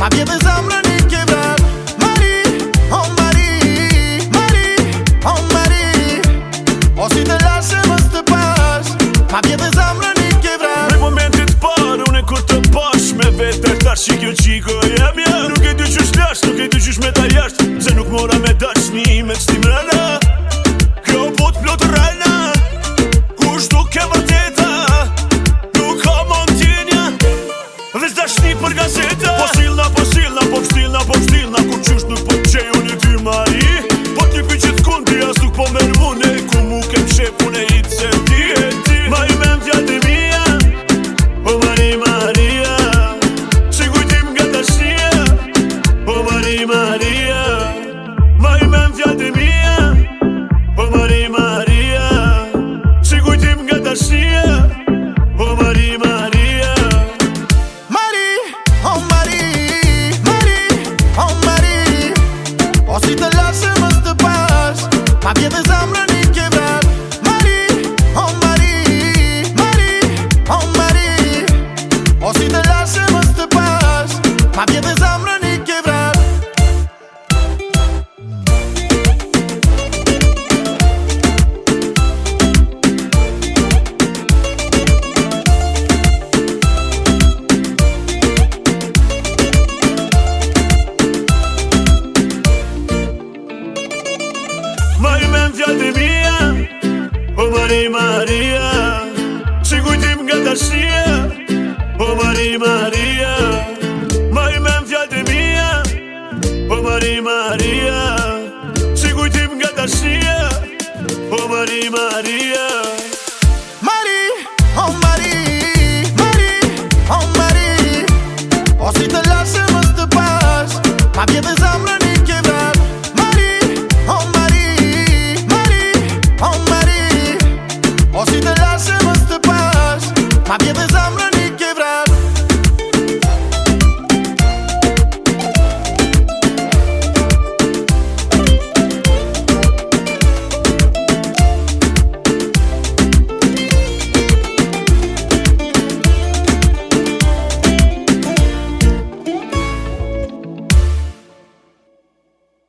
Ma bje dhe zamrën i ke vrat Mari, oh mari Mari, oh mari Osi te te pas Ma bje dhe zamrën i ke vrat Pre momentit parë une kur te pash Me vetër tarë shikjo qiko jemi Nuk e dyqysh t'jasht, nuk e dyqysh me ta jasht Se nuk mora me dashni me cti mrena Kjo put plot rrena Kushtu ke më teta Nuk ka montinja Dhe s'dashni për gazeta po O si te las llevas te pagas, más bien hambre ni quebrar. Mari Maria, si kujtim nga ka sija, o Mari Maria Mari, o Mari, Mari, o Mari, o po si te lashe më s'te pas, ma bjede zamrë një kjedat Mari, o Mari, Mari, o Mari, o po si te lashe më s'te pas, ma bjede zamrë një kjedat